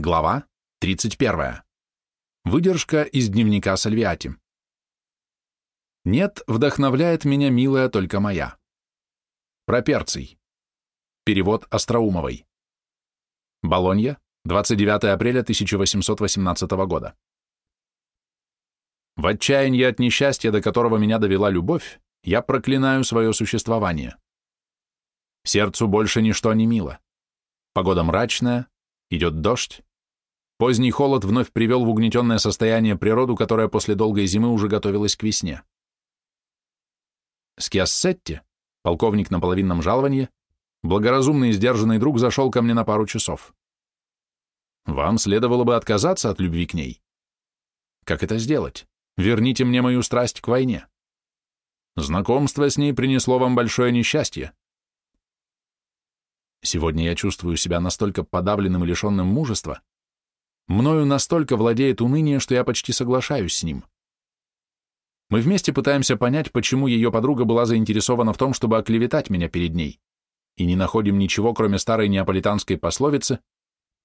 Глава 31. Выдержка из дневника Сальвиати. Нет, вдохновляет меня милая только моя. Проперций. Перевод Остроумовой. Болонья, 29 апреля 1818 года. В отчаянии от несчастья, до которого меня довела любовь, я проклинаю свое существование. Сердцу больше ничто не мило. Погода мрачная, идет дождь, Поздний холод вновь привел в угнетенное состояние природу, которая после долгой зимы уже готовилась к весне. Скиассетти, полковник на половинном жаловании, благоразумный и сдержанный друг зашел ко мне на пару часов. Вам следовало бы отказаться от любви к ней. Как это сделать? Верните мне мою страсть к войне. Знакомство с ней принесло вам большое несчастье. Сегодня я чувствую себя настолько подавленным и лишенным мужества, Мною настолько владеет уныние, что я почти соглашаюсь с ним. Мы вместе пытаемся понять, почему ее подруга была заинтересована в том, чтобы оклеветать меня перед ней, и не находим ничего, кроме старой неаполитанской пословицы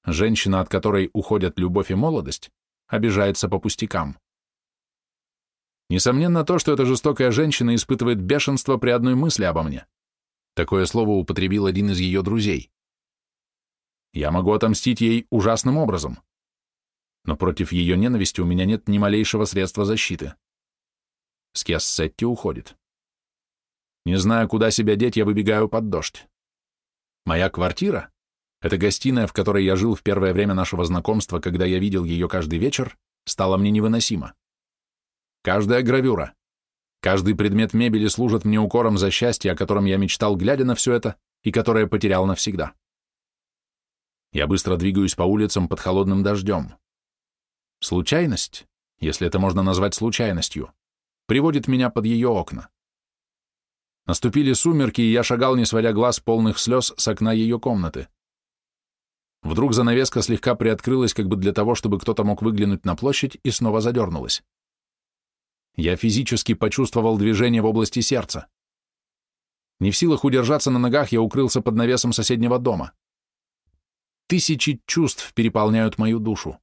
«Женщина, от которой уходят любовь и молодость, обижается по пустякам». Несомненно то, что эта жестокая женщина испытывает бешенство при одной мысли обо мне. Такое слово употребил один из ее друзей. Я могу отомстить ей ужасным образом но против ее ненависти у меня нет ни малейшего средства защиты. Скиассетти уходит. Не зная, куда себя деть, я выбегаю под дождь. Моя квартира — это гостиная, в которой я жил в первое время нашего знакомства, когда я видел ее каждый вечер, стала мне невыносима. Каждая гравюра, каждый предмет мебели служит мне укором за счастье, о котором я мечтал, глядя на все это, и которое потерял навсегда. Я быстро двигаюсь по улицам под холодным дождем. Случайность, если это можно назвать случайностью, приводит меня под ее окна. Наступили сумерки, и я шагал, не сводя глаз полных слез с окна ее комнаты. Вдруг занавеска слегка приоткрылась, как бы для того, чтобы кто-то мог выглянуть на площадь, и снова задернулась. Я физически почувствовал движение в области сердца. Не в силах удержаться на ногах, я укрылся под навесом соседнего дома. Тысячи чувств переполняют мою душу.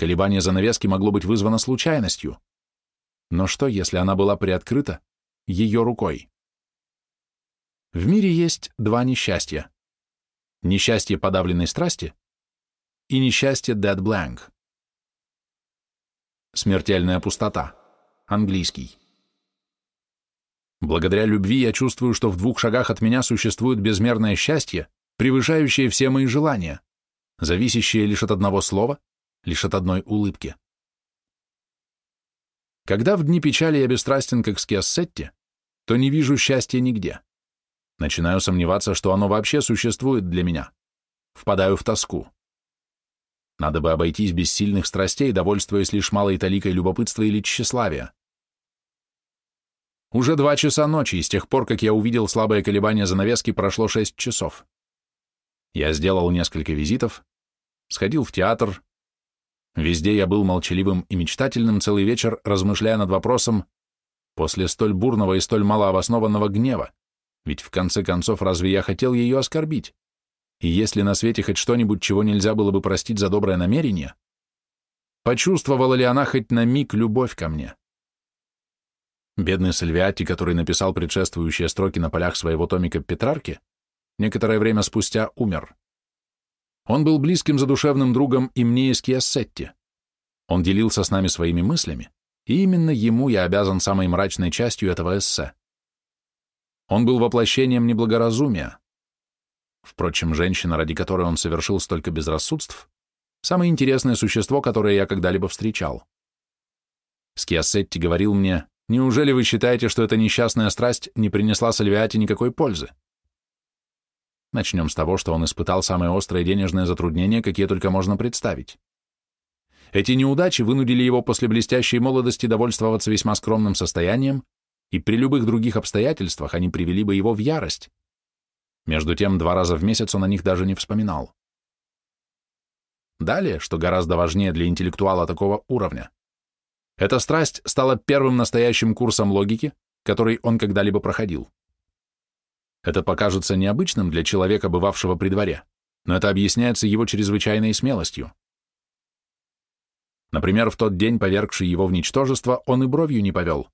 Колебание занавески могло быть вызвано случайностью. Но что, если она была приоткрыта ее рукой? В мире есть два несчастья. Несчастье подавленной страсти и несчастье dead blank. Смертельная пустота. Английский. Благодаря любви я чувствую, что в двух шагах от меня существует безмерное счастье, превышающее все мои желания, зависящее лишь от одного слова лишь от одной улыбки. Когда в дни печали я бесстрастен, как Скиассетти, то не вижу счастья нигде. Начинаю сомневаться, что оно вообще существует для меня. Впадаю в тоску. Надо бы обойтись без сильных страстей, довольствуясь лишь малой таликой любопытства или тщеславия. Уже два часа ночи, и с тех пор, как я увидел слабое колебание занавески, прошло шесть часов. Я сделал несколько визитов, сходил в театр, Везде я был молчаливым и мечтательным целый вечер, размышляя над вопросом после столь бурного и столь малообоснованного гнева, ведь в конце концов разве я хотел ее оскорбить? И если на свете хоть что-нибудь, чего нельзя было бы простить за доброе намерение, почувствовала ли она хоть на миг любовь ко мне? Бедный Сальвиатти, который написал предшествующие строки на полях своего томика Петрарки, некоторое время спустя умер. Он был близким задушевным другом и мне из Киассетти. Он делился с нами своими мыслями, и именно ему я обязан самой мрачной частью этого эссе. Он был воплощением неблагоразумия. Впрочем, женщина, ради которой он совершил столько безрассудств, самое интересное существо, которое я когда-либо встречал. Скиассетти говорил мне, «Неужели вы считаете, что эта несчастная страсть не принесла Сальвиате никакой пользы?» Начнем с того, что он испытал самые острые денежные затруднения, какие только можно представить. Эти неудачи вынудили его после блестящей молодости довольствоваться весьма скромным состоянием, и при любых других обстоятельствах они привели бы его в ярость. Между тем, два раза в месяц он о них даже не вспоминал. Далее, что гораздо важнее для интеллектуала такого уровня, эта страсть стала первым настоящим курсом логики, который он когда-либо проходил. Это покажется необычным для человека, бывавшего при дворе, но это объясняется его чрезвычайной смелостью. Например, в тот день, повергший его в ничтожество, он и бровью не повел.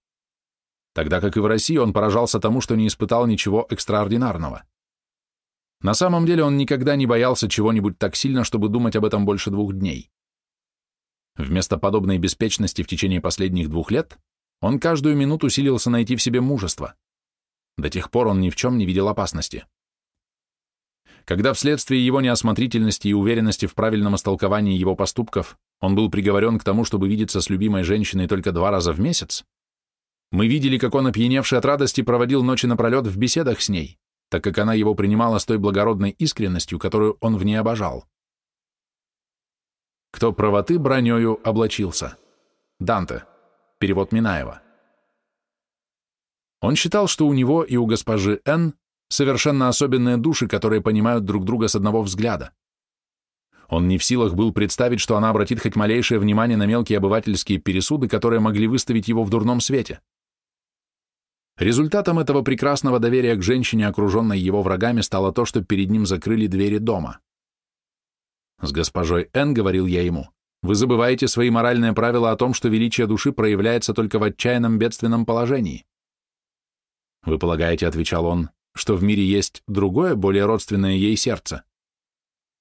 Тогда как и в России он поражался тому, что не испытал ничего экстраординарного. На самом деле он никогда не боялся чего-нибудь так сильно, чтобы думать об этом больше двух дней. Вместо подобной беспечности в течение последних двух лет он каждую минуту силился найти в себе мужество. До тех пор он ни в чем не видел опасности. Когда вследствие его неосмотрительности и уверенности в правильном истолковании его поступков он был приговорен к тому, чтобы видеться с любимой женщиной только два раза в месяц, мы видели, как он, опьяневший от радости, проводил ночи напролет в беседах с ней, так как она его принимала с той благородной искренностью, которую он в ней обожал. Кто правоты бронёю облачился? Данте. Перевод Минаева. Он считал, что у него и у госпожи Н совершенно особенные души, которые понимают друг друга с одного взгляда. Он не в силах был представить, что она обратит хоть малейшее внимание на мелкие обывательские пересуды, которые могли выставить его в дурном свете. Результатом этого прекрасного доверия к женщине, окруженной его врагами, стало то, что перед ним закрыли двери дома. С госпожой Н, говорил я ему, вы забываете свои моральные правила о том, что величие души проявляется только в отчаянном бедственном положении. Вы полагаете, отвечал он, что в мире есть другое, более родственное ей сердце?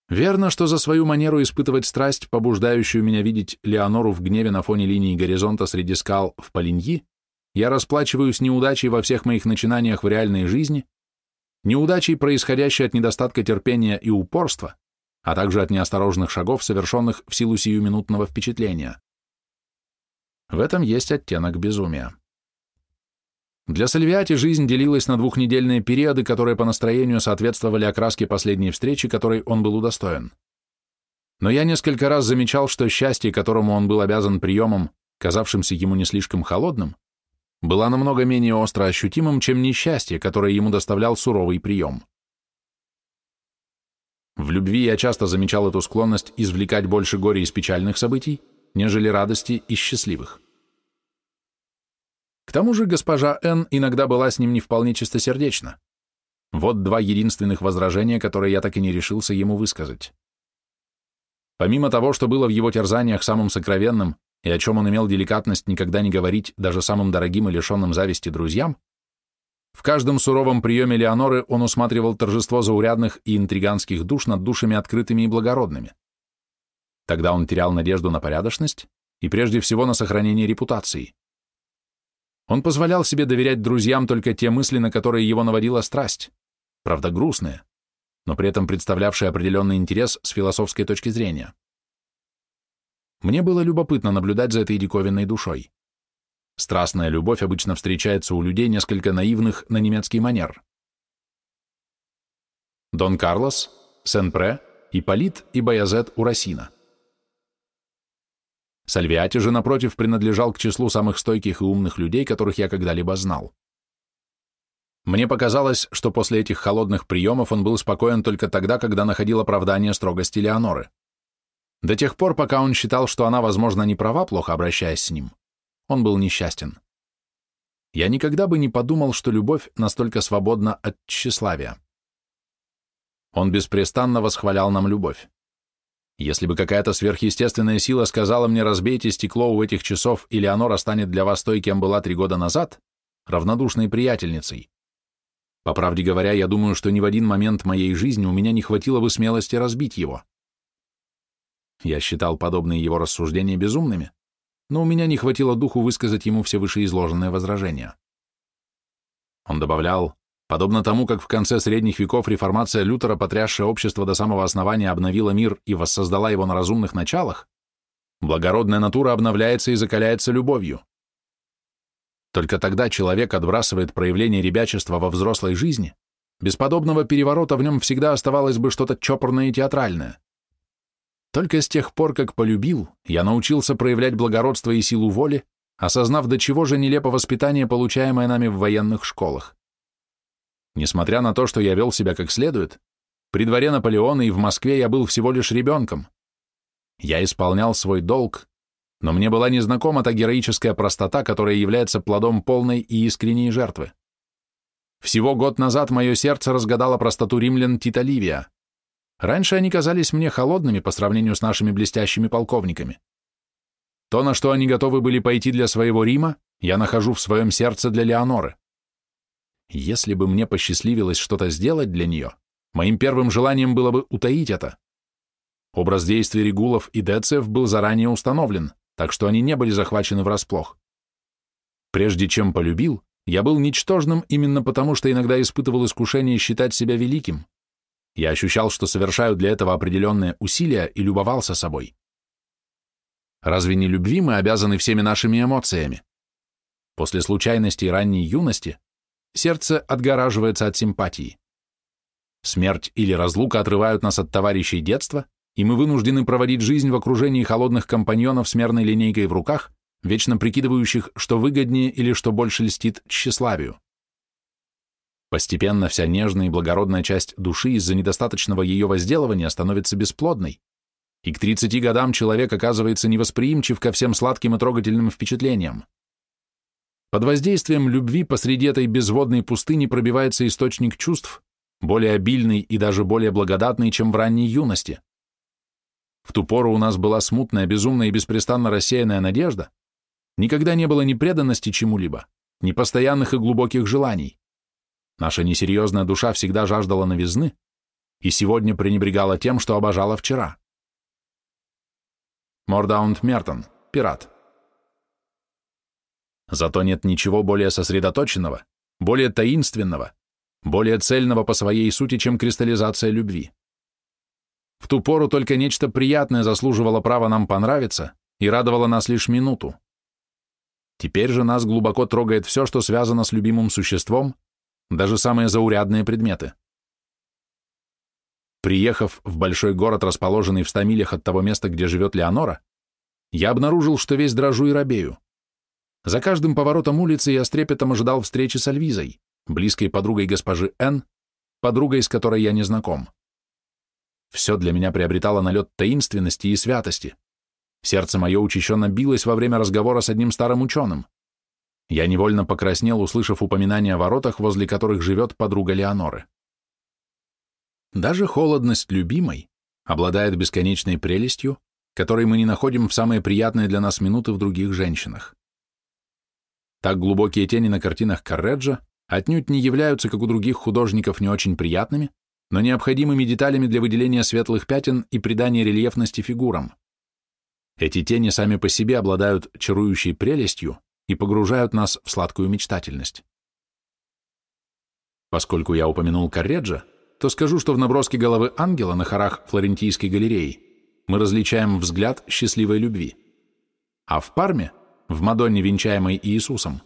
Верно, что за свою манеру испытывать страсть, побуждающую меня видеть Леонору в гневе на фоне линии горизонта среди скал в Полиньи, я расплачиваюсь неудачей во всех моих начинаниях в реальной жизни, неудачей, происходящей от недостатка терпения и упорства, а также от неосторожных шагов, совершенных в силу сиюминутного впечатления. В этом есть оттенок безумия. Для Сальвиати жизнь делилась на двухнедельные периоды, которые по настроению соответствовали окраске последней встречи, которой он был удостоен. Но я несколько раз замечал, что счастье, которому он был обязан приемом, казавшимся ему не слишком холодным, была намного менее остро ощутимым, чем несчастье, которое ему доставлял суровый прием. В любви я часто замечал эту склонность извлекать больше горя из печальных событий, нежели радости из счастливых. К тому же госпожа Н. иногда была с ним не вполне чистосердечна. Вот два единственных возражения, которые я так и не решился ему высказать. Помимо того, что было в его терзаниях самым сокровенным, и о чем он имел деликатность никогда не говорить даже самым дорогим и лишенным зависти друзьям, в каждом суровом приеме Леоноры он усматривал торжество заурядных и интриганских душ над душами открытыми и благородными. Тогда он терял надежду на порядочность и прежде всего на сохранение репутации. Он позволял себе доверять друзьям только те мысли, на которые его наводила страсть, правда грустные, но при этом представлявшие определенный интерес с философской точки зрения. Мне было любопытно наблюдать за этой диковинной душой. Страстная любовь обычно встречается у людей несколько наивных на немецкий манер. Дон Карлос, Сен-Пре, Ипполит и Баязет Урасина. Сальвиати же, напротив, принадлежал к числу самых стойких и умных людей, которых я когда-либо знал. Мне показалось, что после этих холодных приемов он был спокоен только тогда, когда находил оправдание строгости Леоноры. До тех пор, пока он считал, что она, возможно, не права, плохо обращаясь с ним, он был несчастен. Я никогда бы не подумал, что любовь настолько свободна от тщеславия. Он беспрестанно восхвалял нам любовь. Если бы какая-то сверхъестественная сила сказала мне «разбейте стекло у этих часов, и Леонора станет для вас той, кем была три года назад», равнодушной приятельницей. По правде говоря, я думаю, что ни в один момент моей жизни у меня не хватило бы смелости разбить его. Я считал подобные его рассуждения безумными, но у меня не хватило духу высказать ему все вышеизложенные возражения. Он добавлял, подобно тому, как в конце средних веков реформация Лютера, потрясшая общество до самого основания, обновила мир и воссоздала его на разумных началах, благородная натура обновляется и закаляется любовью. Только тогда человек отбрасывает проявление ребячества во взрослой жизни, без подобного переворота в нем всегда оставалось бы что-то чопорное и театральное. Только с тех пор, как полюбил, я научился проявлять благородство и силу воли, осознав, до чего же нелепо воспитание, получаемое нами в военных школах. Несмотря на то, что я вел себя как следует, при дворе Наполеона и в Москве я был всего лишь ребенком. Я исполнял свой долг, но мне была незнакома та героическая простота, которая является плодом полной и искренней жертвы. Всего год назад мое сердце разгадало простоту римлян Тита Ливия. Раньше они казались мне холодными по сравнению с нашими блестящими полковниками. То, на что они готовы были пойти для своего Рима, я нахожу в своем сердце для Леоноры. Если бы мне посчастливилось что-то сделать для нее, моим первым желанием было бы утаить это. Образ действий Регулов и Децев был заранее установлен, так что они не были захвачены врасплох. Прежде чем полюбил, я был ничтожным именно потому, что иногда испытывал искушение считать себя великим. Я ощущал, что совершаю для этого определенные усилия и любовался собой. Разве не любви мы обязаны всеми нашими эмоциями? После случайностей ранней юности сердце отгораживается от симпатии. Смерть или разлука отрывают нас от товарищей детства, и мы вынуждены проводить жизнь в окружении холодных компаньонов с мерной линейкой в руках, вечно прикидывающих, что выгоднее или что больше льстит тщеславию. Постепенно вся нежная и благородная часть души из-за недостаточного ее возделывания становится бесплодной, и к 30 годам человек оказывается невосприимчив ко всем сладким и трогательным впечатлениям. Под воздействием любви посреди этой безводной пустыни пробивается источник чувств, более обильный и даже более благодатный, чем в ранней юности. В ту пору у нас была смутная, безумная и беспрестанно рассеянная надежда, никогда не было ни преданности чему-либо, ни постоянных и глубоких желаний. Наша несерьезная душа всегда жаждала новизны и сегодня пренебрегала тем, что обожала вчера. Мордаунд Мертон, пират. Зато нет ничего более сосредоточенного, более таинственного, более цельного по своей сути, чем кристаллизация любви. В ту пору только нечто приятное заслуживало права нам понравиться и радовало нас лишь минуту. Теперь же нас глубоко трогает все, что связано с любимым существом, даже самые заурядные предметы. Приехав в большой город, расположенный в ста милях от того места, где живет Леонора, я обнаружил, что весь дрожу и робею. За каждым поворотом улицы я с трепетом ожидал встречи с Альвизой, близкой подругой госпожи Н, подругой, с которой я не знаком. Все для меня приобретало налет таинственности и святости. Сердце мое учащенно билось во время разговора с одним старым ученым. Я невольно покраснел, услышав упоминание о воротах, возле которых живет подруга Леоноры. Даже холодность любимой обладает бесконечной прелестью, которой мы не находим в самые приятные для нас минуты в других женщинах. Так глубокие тени на картинах Карреджа отнюдь не являются, как у других художников, не очень приятными, но необходимыми деталями для выделения светлых пятен и придания рельефности фигурам. Эти тени сами по себе обладают чарующей прелестью и погружают нас в сладкую мечтательность. Поскольку я упомянул Карреджа, то скажу, что в наброске головы ангела на хорах Флорентийской галереи мы различаем взгляд счастливой любви, а в Парме, в Мадонне, венчаемой Иисусом,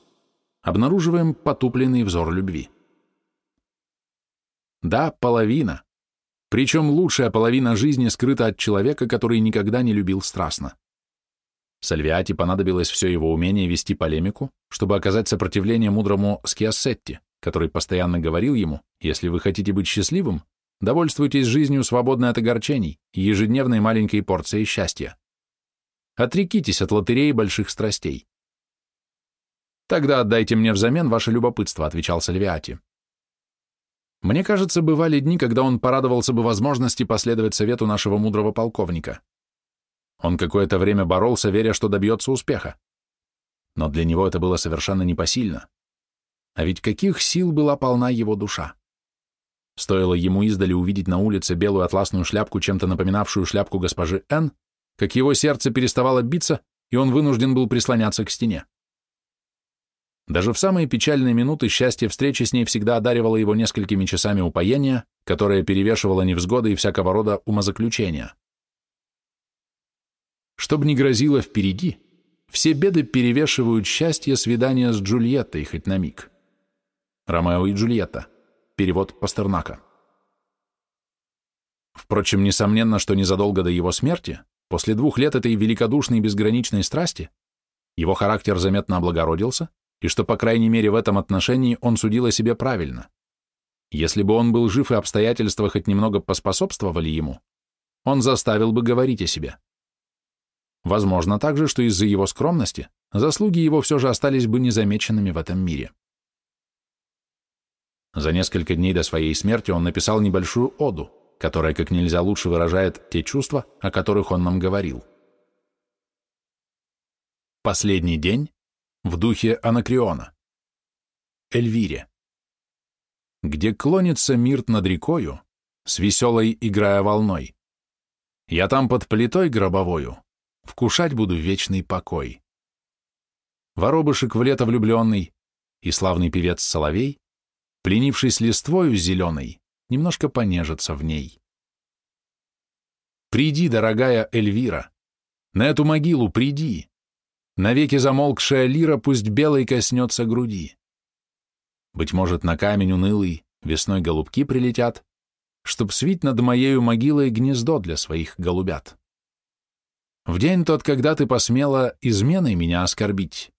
обнаруживаем потупленный взор любви. Да, половина. Причем лучшая половина жизни скрыта от человека, который никогда не любил страстно. Сальвиати понадобилось все его умение вести полемику, чтобы оказать сопротивление мудрому Скиассетти, который постоянно говорил ему, если вы хотите быть счастливым, довольствуйтесь жизнью, свободной от огорчений ежедневной маленькой порцией счастья. Отрекитесь от лотереи больших страстей. «Тогда отдайте мне взамен ваше любопытство», — отвечал Сальвиати. Мне кажется, бывали дни, когда он порадовался бы возможности последовать совету нашего мудрого полковника. Он какое-то время боролся, веря, что добьется успеха. Но для него это было совершенно непосильно. А ведь каких сил была полна его душа? Стоило ему издали увидеть на улице белую атласную шляпку, чем-то напоминавшую шляпку госпожи Н, как его сердце переставало биться, и он вынужден был прислоняться к стене. Даже в самые печальные минуты счастье встречи с ней всегда одаривало его несколькими часами упоения, которое перевешивало невзгоды и всякого рода умозаключения. Чтоб ни грозило впереди, все беды перевешивают счастье свидания с Джульеттой хоть на миг. Ромео и Джульетта. Перевод Пастернака. Впрочем, несомненно, что незадолго до его смерти, после двух лет этой великодушной и безграничной страсти, его характер заметно облагородился, и что, по крайней мере, в этом отношении он судил о себе правильно. Если бы он был жив и обстоятельства хоть немного поспособствовали ему, он заставил бы говорить о себе. Возможно также, что из-за его скромности заслуги его все же остались бы незамеченными в этом мире. За несколько дней до своей смерти он написал небольшую оду, которое как нельзя лучше выражает те чувства, о которых он нам говорил. Последний день в духе Анакриона. Эльвире. Где клонится мир над рекою, с веселой играя волной. Я там под плитой гробовою вкушать буду вечный покой. Воробышек в лето влюбленный и славный певец Соловей, пленившись листвою зеленой, немножко понежится в ней. Приди, дорогая Эльвира, на эту могилу приди, навеки замолкшая лира пусть белой коснется груди. Быть может, на камень унылый весной голубки прилетят, чтоб свить над моею могилой гнездо для своих голубят. В день тот, когда ты посмела изменой меня оскорбить,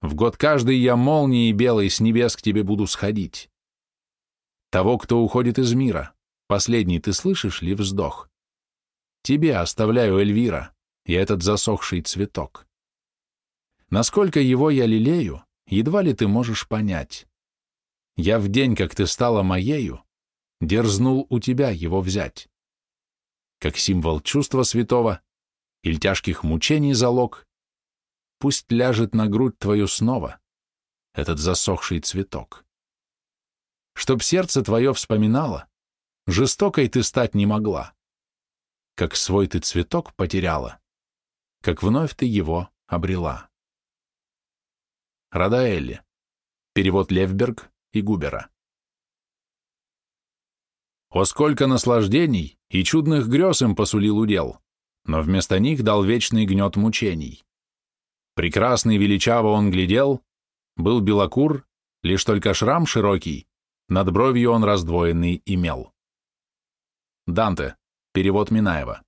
в год каждый я молнией белой с небес к тебе буду сходить. Того, кто уходит из мира, последний ты слышишь ли вздох? Тебе оставляю, Эльвира, я этот засохший цветок. Насколько его я лелею, едва ли ты можешь понять. Я в день, как ты стала моею, дерзнул у тебя его взять. Как символ чувства святого или тяжких мучений залог, пусть ляжет на грудь твою снова этот засохший цветок. Чтоб сердце твое вспоминало, жестокой ты стать не могла, как свой ты цветок потеряла, как вновь ты его обрела. Радаэлли. Перевод Левберг и Губера. О, сколько наслаждений и чудных грез им посулил удел, но вместо них дал вечный гнет мучений. Прекрасный величаво он глядел, был белокур, лишь только шрам широкий, над бровью он раздвоенный имел. Данте. Перевод Минаева.